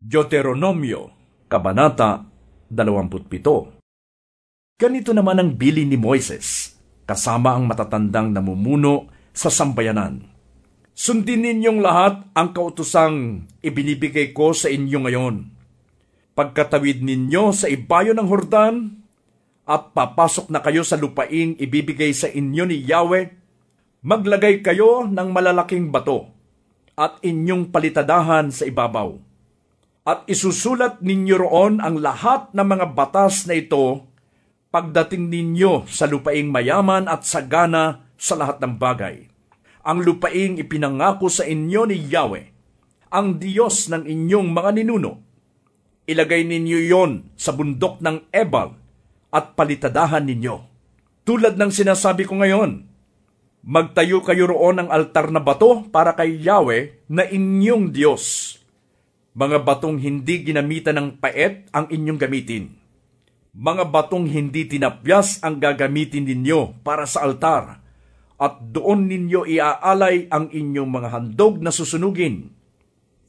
Deuteronomio, Kabanata 27 Ganito naman ang bili ni Moises, kasama ang matatandang namumuno sa sambayanan. Sundin ninyong lahat ang kautusang ibinibigay ko sa inyo ngayon. Pagkatawid ninyo sa ibayo ng Hordan, at papasok na kayo sa lupaing ibibigay sa inyo ni Yahweh, maglagay kayo ng malalaking bato at inyong palitadahan sa ibabaw at isusulat ninyo roon ang lahat ng mga batas na ito pagdating ninyo sa lupaing mayaman at sagana sa lahat ng bagay. Ang lupaing ipinangako sa inyo ni Yahweh, ang Diyos ng inyong mga ninuno. Ilagay ninyo yon sa bundok ng Ebal at palitadahan ninyo. Tulad ng sinasabi ko ngayon, magtayo kayo roon ng altar na bato para kay Yahweh na inyong Diyos mga batong hindi ginamitan ng paet ang inyong gamitin. Mga batong hindi tinapyas ang gagamitin ninyo para sa altar, at doon ninyo iaalay ang inyong mga handog na susunugin.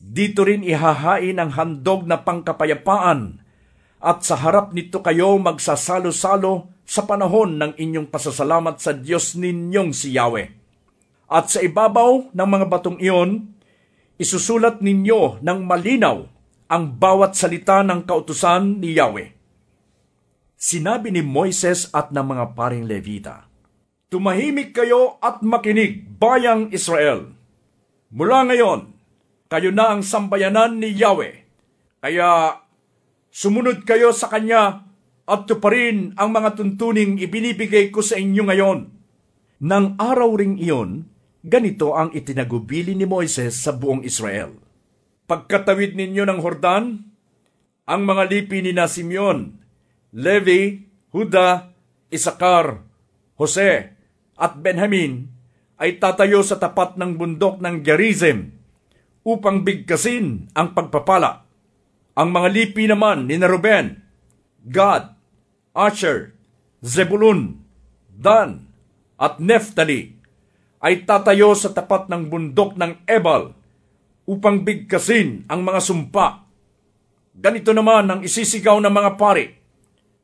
Dito rin ihahain ang handog na pangkapayapaan, at sa harap nito kayo magsasalo-salo sa panahon ng inyong pasasalamat sa Diyos ninyong si Yahweh. At sa ibabaw ng mga batong iyon, isusulat ninyo ng malinaw ang bawat salita ng kautusan ni Yahweh. Sinabi ni Moises at ng mga paring Levita, Tumahimik kayo at makinig, bayang Israel. Mula ngayon, kayo na ang sambayanan ni Yahweh. Kaya sumunod kayo sa Kanya at tuparin ang mga tuntuning ibinibigay ko sa inyo ngayon. Nang araw ring iyon, Ganito ang itinagubili ni Moises sa buong Israel. Pagkatawid ninyo ng Hordan, ang mga lipi ni na Simeon, Levi, Huda, Isakar, Jose, at Benjamin ay tatayo sa tapat ng bundok ng Gerizim upang bigkasin ang pagpapala. Ang mga lipi naman ni Ruben, Gad, Asher, Zebulun, Dan, at Neftali ay tatayo sa tapat ng bundok ng Ebal upang bigkasin ang mga sumpa. Ganito naman ang isisigaw ng mga pari.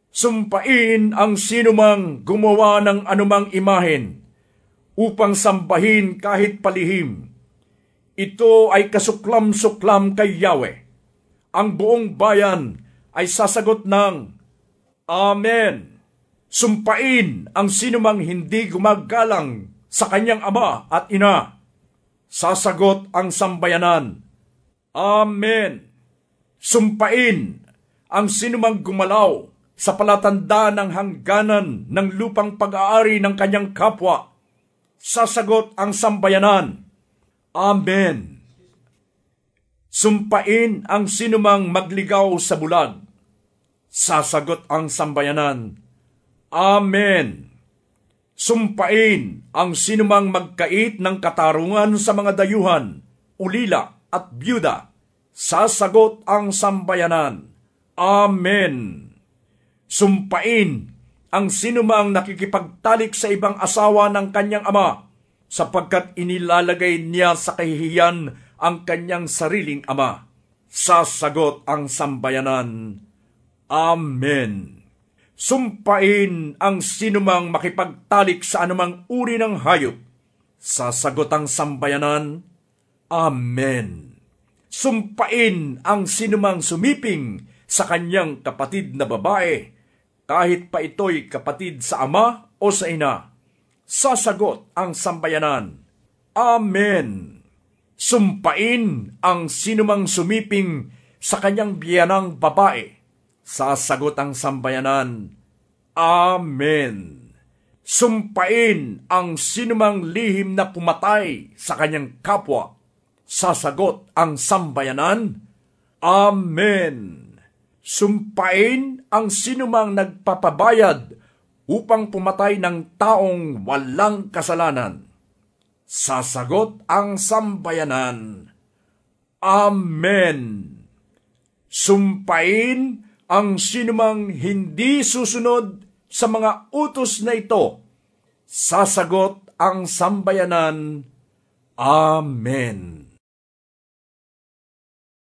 Sumpain ang sinumang gumawa ng anumang imahen upang sambahin kahit palihim. Ito ay kasuklam-suklam kay Yahweh. Ang buong bayan ay sasagot ng Amen. Sumpain ang sinumang hindi gumagalang sa kanyang ama at ina. Sasagot ang sambayanan, Amen. Sumpain ang sinumang gumalaw sa palatanda ng hangganan ng lupang pag-aari ng kanyang kapwa. Sasagot ang sambayanan, Amen. Sumpain ang sinumang magligaw sa bulag. Sasagot ang sambayanan, Amen sumpain ang sinumang magkait ng katarungan sa mga dayuhan, ulila at byuda. Sasagot ang sambayanan. Amen. Sumpain ang sinumang nakikipagtalik sa ibang asawa ng kanyang ama, sapagkat inilalagay niya sa kahihiyan ang kanyang sariling ama. Sasagot ang sambayanan. Amen sumpain ang sinumang makipagtalik sa anumang uri ng hayop. Sasagot ang sambayanan, Amen. Sumpain ang sinumang sumiping sa kanyang kapatid na babae, kahit pa ito'y kapatid sa ama o sa ina. Sasagot ang sambayanan, Amen. Sumpain ang sinumang sumiping sa kanyang biyanang babae, Sasagot ang sambayanan, Amen. Sumpain ang sinumang lihim na pumatay sa kanyang kapwa. Sasagot ang sambayanan, Amen. Sumpain ang sinumang nagpapabayad upang pumatay ng taong walang kasalanan. Sasagot ang sambayanan, Amen. Sumpain ang sinumang hindi susunod sa mga utos na ito, sasagot ang sambayanan. Amen.